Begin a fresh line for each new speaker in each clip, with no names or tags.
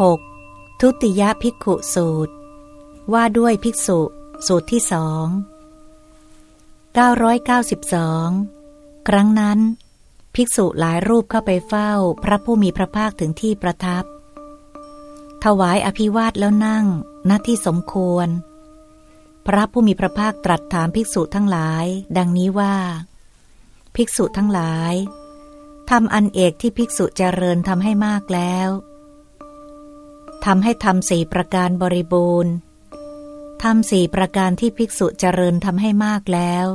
6. ทุติยภิกขุสูตร ว่าด้วยภิกษุสูตรที่สอง992 ครั้งนั้น ภิกษุหลายรูปเข้าไปเฝ้าพระผู้มีพระภาคถึงที่ประทับ ถวายอภิวาทแล้วนั่งณที่สมควร พระผู้มีพระภาคตรัสถามภิกษุทั้งหลาย ดังนี้ว่า ภิกษุทั้งหลายทำอันเอกที่ภิกษุเจริญทำให้มากแล้ว ทำให้ทำสี่ประการบริบูรณ์ทำสี่ประการที่ภิกษุเจริญทำให้มากแล้ว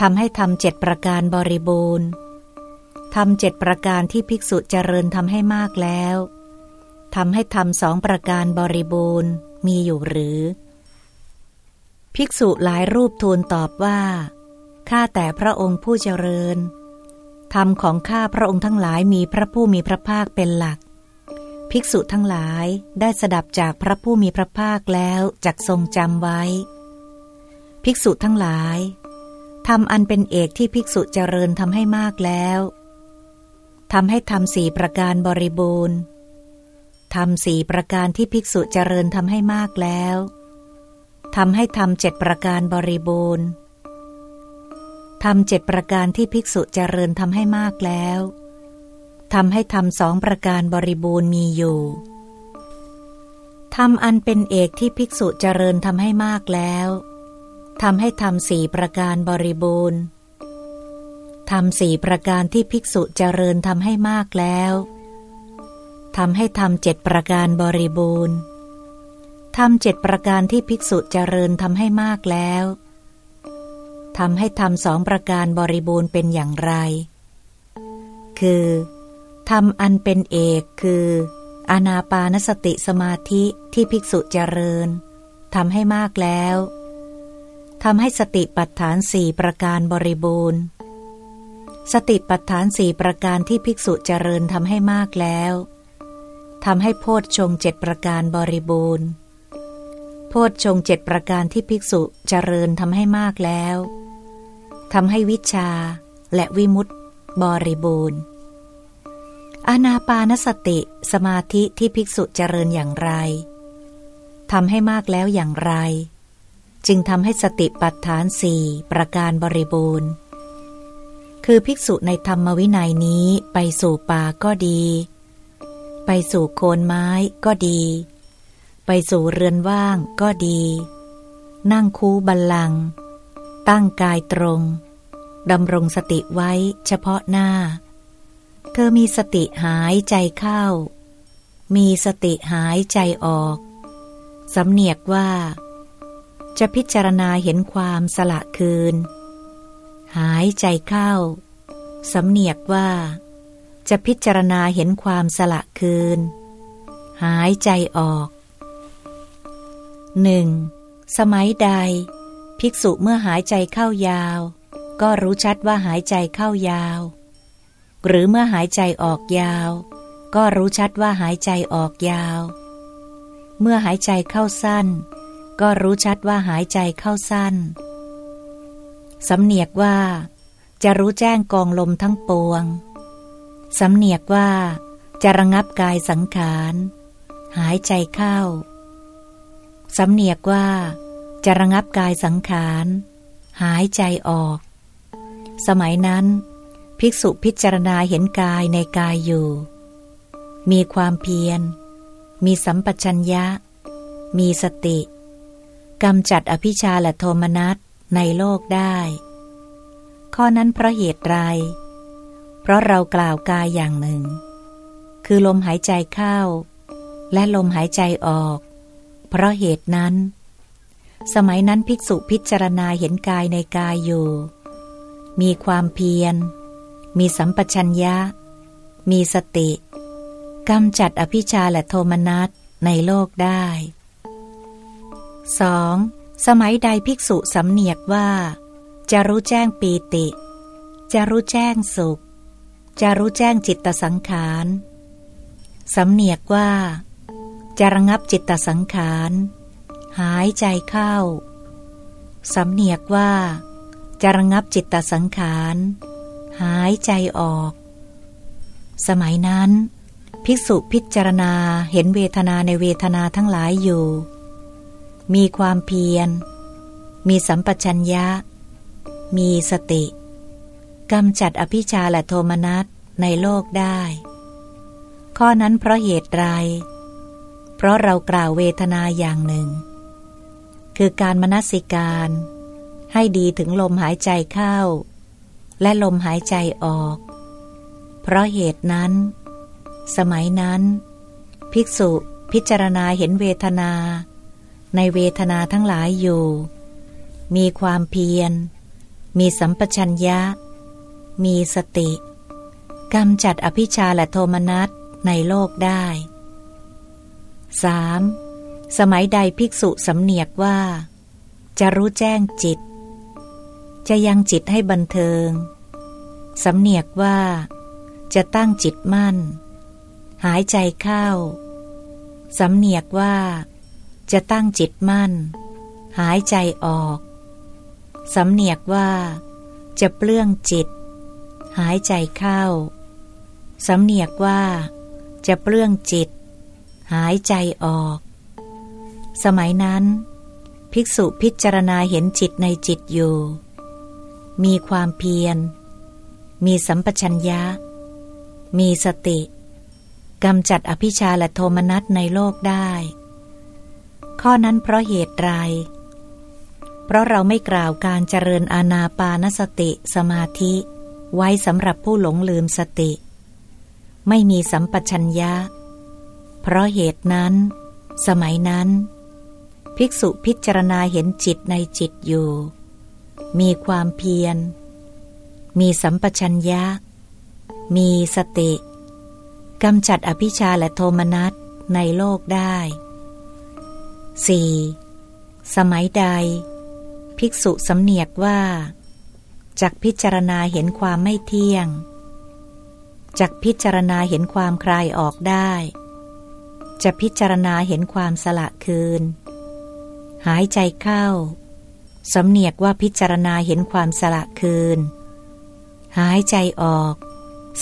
ทำให้ทำเจ็ดประการบริบูรณ์ทำเจ็ดประการที่ภิกษุเจริญทำให้มากแล้วทำให้ทำสองประการบริบูรณ์มีอยู่หรือ ภิกษุหลายรูปทูลตอบว่า ข้าแต่พระองค์ผู้เจริญธรรมของข้าพระองค์ทั้งหลายมีพระผู้มีพระภาคเป็นหลัก ภิกษุทั้งหลายได้สดับจากพระผู้มีพระภาคแล้วจักทรงจำไว้ ภิกษุทั้งหลายทำอันเป็นเอกที่ภิกษุเจริญทำให้มากแล้วทำให้ทำสี่ประการบริบูรณ์ทำสี่ประการที่ภิกษุเจริญทำให้มากแล้วทำให้ทำเจ็ดประการบริบูรณ์ทำเจ็ดประการที่ภิกษุเจริญทำให้มากแล้ว ทำให้ทำสองประการบริบูรณ์มีอยู่ทำอันเป็นเอกที่ภิกษุเจริญทำให้มากแล้วทำให้ทำสี่ประการบริบูรณ์ทำสี่ประการที่ภิกษุเจริญทำให้มากแล้วทำให้ทำเจ็ดประการบริบูรณ์ทำเจ็ดประการที่ภิกษุเจริญทำให้มากแล้วทำให้ทำสองประการบริบูรณ์เป็นอย่างไร คือ ธรรมอันเป็นเอกคือ อานาปานสติสมาธิที่ภิกษุเจริญทำให้มากแล้วทำให้สติปัฏฐานสี่ประการบริบูรณ์ สติปัฏฐานสี่ประการที่ภิกษุเจริญทำให้มากแล้วทำให้โพชฌงเจ็ดประการบริบูรณ์ โพชฌงเจ็ดประการที่ภิกษุเจริญทำให้มากแล้วทำให้วิชาและวิมุตติบริบูรณ์ อานาปานสติสมาธิที่ภิกษุเจริญอย่างไรทำให้มากแล้วอย่างไร จึงทำให้สติปัฏฐานสี่ประการบริบูรณ์ คือภิกษุในธรรมวินัยนี้ไปสู่ป่าก็ดี ไปสู่โคนไม้ก็ดี ไปสู่เรือนว่างก็ดี นั่งคูบัลลัง ตั้งกายตรงดำรงสติไว้เฉพาะหน้า เธอมีสติหายใจเข้า มีสติหายใจออก สำเนียกว่า จะพิจารณาเห็นความสละคืน หายใจเข้า สำเนียกว่า จะพิจารณาเห็นความสละคืน หายใจออกหนึ่งสมัยใด ภิกษุเมื่อหายใจเข้ายาว ก็รู้ชัดว่าหายใจเข้ายาว หรือเมื่อหายใจออกยาว ก็รู้ชัดว่าหายใจออกยาว เมื่อหายใจเข้าสั้น ก็รู้ชัดว่าหายใจเข้าสั้น สำเนียกว่า จะรู้แจ้งกองลมทั้งปวง สำเนียกว่าจะระงับกายสังขาร หายใจเข้า สำเนียกว่าจะระงับกายสังขาร หายใจออก สมัยนั้น ภิกษุพิจารณาเห็นกายในกายอยู่ มีความเพียร มีสัมปชัญญะ มีสติกำจัดอภิชาและโทมนัสในโลกได้ ข้อนั้นเพราะเหตุไรเพราะเรากล่าวกายอย่างหนึ่ง คือลมหายใจเข้า และลมหายใจออก เพราะเหตุนั้น สมัยนั้นภิกษุพิจารณาเห็นกายในกายอยู่ มีความเพียร มีสัมปชัญญะ มีสติกำจัดอภิชาและโทมนัสในโลกได้ 2. สมัยใดภิกษุสำเนียกว่า จะรู้แจ้งปีติ จะรู้แจ้งสุข จะรู้แจ้งจิตตสังขารสำเนียกว่า จะระงับจิตตสังขาร หายใจเข้า สำเนียกว่า จะระงับจิตตสังขาร หายใจออก สมัยนั้น ภิกษุพิจารณาเห็นเวทนาในเวทนาทั้งหลายอยู่ มีความเพียร มีสัมปชัญญะ มีสติกำจัดอภิชาและโทมนัสในโลกได้ ข้อนั้นเพราะเหตุไร เพราะเรากล่าวเวทนาอย่างหนึ่ง คือการมนสิการ ให้ดีถึงลมหายใจเข้า และลมหายใจออก เพราะเหตุนั้น สมัยนั้น ภิกษุพิจารณาเห็นเวทนา ในเวทนาทั้งหลายอยู่ มีความเพียร มีสัมปชัญญะ มีสติกำจัดอภิชาและโทมนัสในโลกได้ 3. สมัยใดภิกษุสำเนียกว่า จะรู้แจ้งจิต จะยังจิตให้บันเทิง สำเนียกว่า จะตั้งจิตมั่น หายใจเข้า สำเนียกว่า จะตั้งจิตมั่น หายใจออก สำเนียกว่า จะเปลื้องจิต หายใจเข้า สำเนียกว่า จะเปลื้องจิต หายใจออก สมัยนั้น ภิกษุพิจารณาเห็นจิตในจิตอยู่ มีความเพียร มีสัมปชัญญะ มีสติกำจัดอภิชาและโทมนัสในโลกได้ ข้อนั้นเพราะเหตุไร เพราะเราไม่กล่าวการเจริญอาณาปานสติสมาธิ ไว้สำหรับผู้หลงลืมสติ ไม่มีสัมปชัญญะ เพราะเหตุนั้น สมัยนั้น ภิกษุพิจารณาเห็นจิตในจิตอยู่ มีความเพียร มีสัมปชัญญะ มีสติกำจัดอภิชาและโทมนัสในโลกได้ 4. สมัยใด ภิกษุสำเนียกว่าจากพิจารณาเห็นความไม่เที่ยงจะพิจารณาเห็นความคลายออกได้ จะพิจารณาเห็นความสละคืน หายใจเข้า สำเนียกว่าพิจารณาเห็นความสละคืน หายใจออก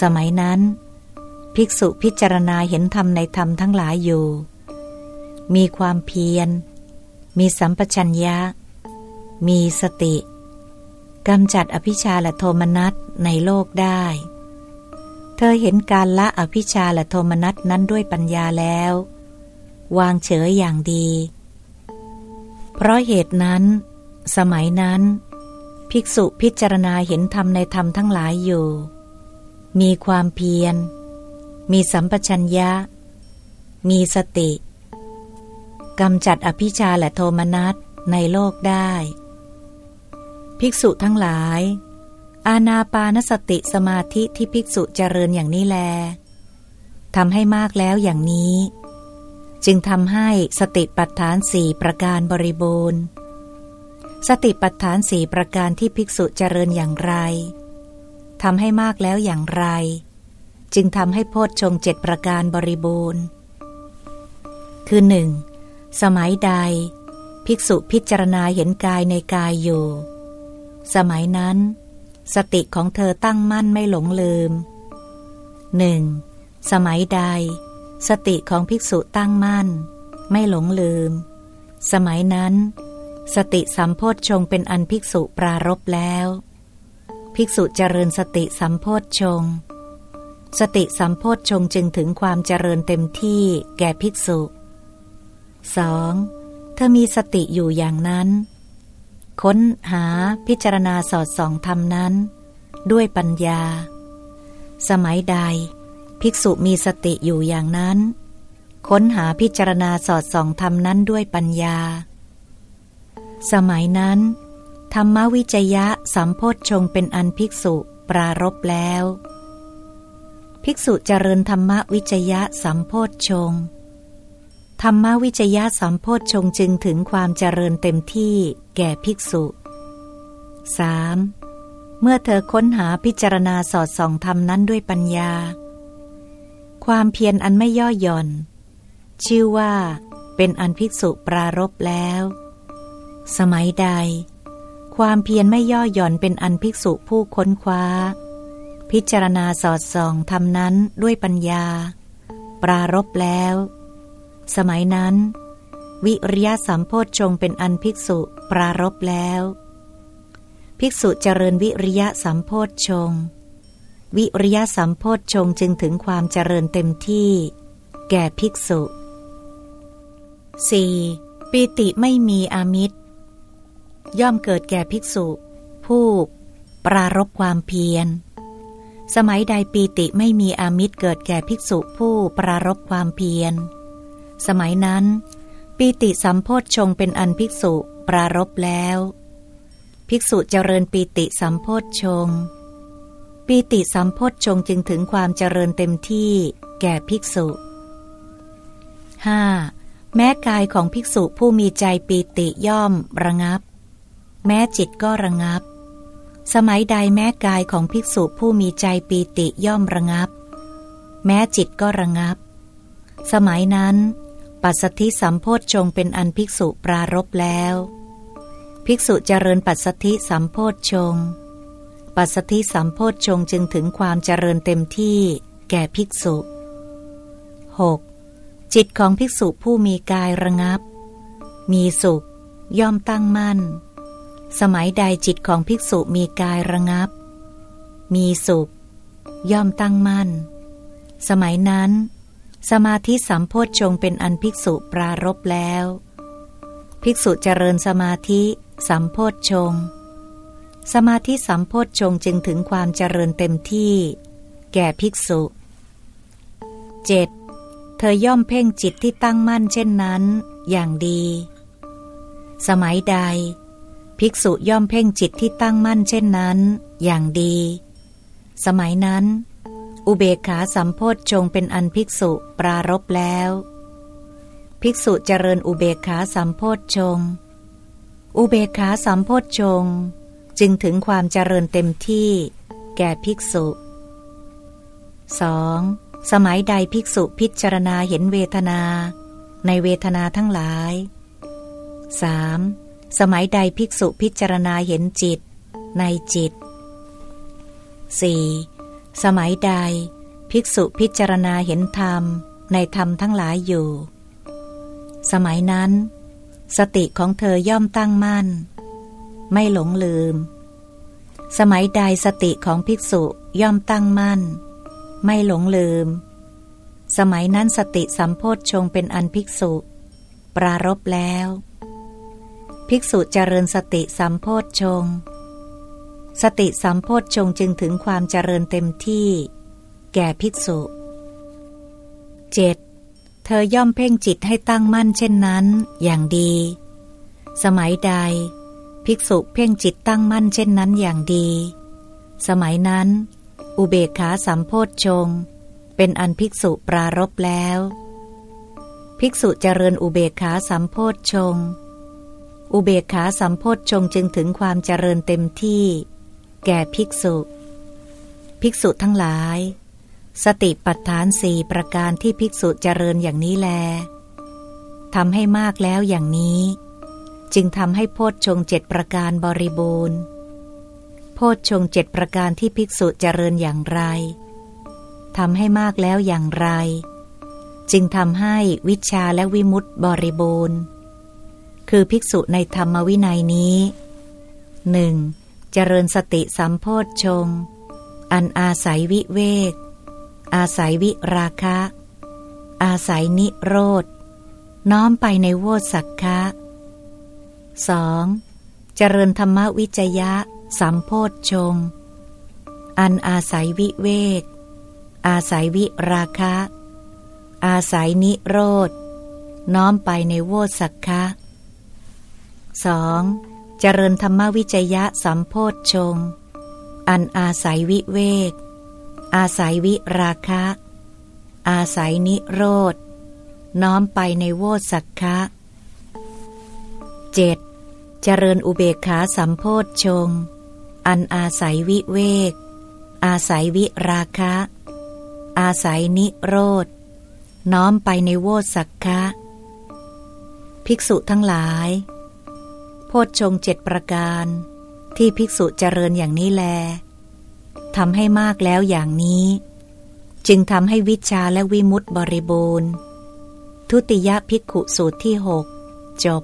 สมัยนั้น ภิกษุพิจารณาเห็นธรรมในธรรมทั้งหลายอยู่ มีความเพียร มีสัมปชัญญะ มีสติกำจัดอภิชาและโทมนัสในโลกได้ เธอเห็นการละอภิชาและโทมนัสนั้นด้วยปัญญาแล้ว วางเฉยอย่างดี เพราะเหตุนั้น สมัยนั้น ภิกษุพิจารณาเห็นธรรมในธรรมทั้งหลายอยู่ มีความเพียร มีสัมปชัญญะ มีสติกำจัดอภิชาและโทมนัสในโลกได้ ภิกษุทั้งหลาย อาณาปานสติสมาธิที่ภิกษุเจริญอย่างนี้แลทำให้มากแล้วอย่างนี้ จึงทำให้สติปัฏฐานสี่ประการบริบูรณ์ สติปัฏฐานสี่ประการที่ภิกษุเจริญอย่างไรทำให้มากแล้วอย่างไร จึงทำให้โพชฌงเจ็ดประการบริบูรณ์ คือหนึ่งสมัยใด ภิกษุพิจารณาเห็นกายในกายอยู่ สมัยนั้น สติของเธอตั้งมั่นไม่หลงลืมหนึ่งสมัยใด สติของภิกษุตั้งมั่น ไม่หลงลืม สมัยนั้น สติสัมโพธชงเป็นอันภิกษุปรารบแล้ว ภิกษุเจริญสติสัมโพธชงสติสัมโพธชงจึงถึงความเจริญเต็มที่แก่ภิกษุ 2. เธอมีสติอยู่อย่างนั้น ค้นหาพิจารณาสอดส่องธรรมนั้น ด้วยปัญญา สมัยใด ภิกษุมีสติอยู่อย่างนั้น ค้นหาพิจารณาสอดส่องธรรมนั้นด้วยปัญญา สมัยนั้น ธรรมวิจยะสัมโพธชงเป็นอันภิกษุปรารบแล้ว ภิกษุเจริญธรรมวิจยะสัมโพธชงธรรมวิจยะสัมโพธชงจึงถึงความเจริญเต็มที่แก่ภิกษุ 3. เมื่อเธอค้นหาพิจารณาสอดส่องธรรมนั้นด้วยปัญญา ความเพียรอันไม่ย่อหย่อน ชื่อว่าเป็นอันภิกษุปรารบแล้ว สมัยใด ความเพียรไม่ย่อหย่อนเป็นอันภิกษุผู้ค้นคว้า พิจารณาสอดส่องธรรมนั้นด้วยปัญญา ปรารบแล้ว สมัยนั้น วิริยะสัมโพชงเป็นอันภิกษุปรารบแล้ว ภิกษุเจริญวิริยะสัมโพชงวิริยะสัมโพชงจึงถึงความเจริญเต็มที่ แก่ภิกษุ 4. ปีติไม่มีอามิตร ย่อมเกิดแก่ภิกษุ ผู้ปรารบความเพียร สมัยใดปีติไม่มีอามิตรเกิดแก่ภิกษุผู้ปรารบความเพียร สมัยนั้น ปีติสัมโพชงเป็นอันภิกษุปรารบแล้ว ภิกษุเจริญปีติสัมโพชง ปีติสัมโพชงจึงถึงความเจริญเต็มที่แก่ภิกษุ 5. แม้กายของภิกษุผู้มีใจปีติย่อมระงับ แม้จิตก็ระงับ สมัยใดแม้กายของภิกษุผู้มีใจปีติย่อมระงับ แม้จิตก็ระงับ สมัยนั้น ปัสสธิสัมโพธชงเป็นอันภิกษุปรารบแล้ว ภิกษุเจริญปัสสธิสัมโพธชง ปัสสธิสัมโพธชงจึงถึงความเจริญเต็มที่แก่ภิกษุ 6. จิตของภิกษุผู้มีกายระงับ มีสุข ย่อมตั้งมั่น สมัยใดจิตของภิกษุมีกายระงับ มีสุข ย่อมตั้งมั่น สมัยนั้น สมาธิสัมโพชฌงเป็นอันภิกษุปรารบแล้ว ภิกษุเจริญสมาธิสัมโพชฌงสมาธิสัมโพชฌงจึงถึงความเจริญเต็มที่ แก่ภิกษุ 7. เธอย่อมเพ่งจิตที่ตั้งมั่นเช่นนั้น อย่างดี สมัยใด ภิกษุย่อมเพ่งจิตที่ตั้งมั่นเช่นนั้น อย่างดี สมัยนั้น อุเบกขาสัมโพธชงเป็นอันภิกษุปรารบแล้ว ภิกษุเจริญอุเบกขาสัมโพธชง อุเบกขาสัมโพธชง จึงถึงความเจริญเต็มที่ แก่ภิกษุ 2. สมัยใดภิกษุพิจารณาเห็นเวทนา ในเวทนาทั้งหลาย 3. สมัยใดภิกษุพิจารณาเห็นจิต ในจิต 4. สมัยใด ภิกษุพิจารณาเห็นธรรม ในธรรมทั้งหลายอยู่ สมัยนั้น สติของเธอย่อมตั้งมั่น ไม่หลงลืม สมัยใดสติของภิกษุย่อมตั้งมั่น ไม่หลงลืม สมัยนั้นสติสัมโพธชงเป็นอันภิกษุ ปรารบแล้ว ภิกษุเจริญสติสัมโพธชงสติสัมโพธชงจึงถึงความเจริญเต็มที่ แก่ภิกษุ 7. เธอย่อมเพ่งจิตให้ตั้งมั่นเช่นนั้น อย่างดี สมัยใด ภิกษุเพ่งจิตตั้งมั่นเช่นนั้นอย่างดี สมัยนั้น อุเบกขาสัมโพธชงเป็นอันภิกษุปรารบแล้ว ภิกษุเจริญอุเบกขาสัมโพธชง อุเบกขาสัมโพธชงจึงถึงความเจริญเต็มที่ แก่ภิกษุ ภิกษุทั้งหลาย สติปัฏฐานสี่ประการที่ภิกษุเจริญอย่างนี้แลทำให้มากแล้วอย่างนี้ จึงทำให้โพชฌงเจ็ดประการบริบูรณ์ โพชฌงเจ็ดประการที่ภิกษุเจริญอย่างไรทำให้มากแล้วอย่างไร จึงทำให้วิชาและวิมุตติบริบูรณ์ คือภิกษุในธรรมวินัยนี้หนึ่งเจริญสติสัมโพชฌงอันอาศัยวิเวก อาศัยวิราคะ อาศัยนิโรธ น้อมไปในโวสักคะ 2. เจริญธรรมวิจยะ สัมโพธชงอันอาศัยวิเวก อาศัยวิราคะ อาศัยนิโรธ น้อมไปในโวสักคะ 2. เจริญธรรมวิจยะสัมโพธชงอันอาศัยวิเวก อาศัยวิราคะ อาศัยนิโรธ น้อมไปในโวสักคะ 7. เจริญอุเบกขาสัมโพธชงอันอาศัยวิเวก อาศัยวิราคะ อาศัยนิโรธ น้อมไปในโวสักคะ ภิกษุทั้งหลาย ธชงเจ็ดประการ ที่ภิกษุเจริญอย่างนี้แลทำให้มากแล้วอย่างนี้ จึงทำให้วิชาและวิมุตติบริบูรณ์ ทุติยภิกขุสูตรที่หกจบ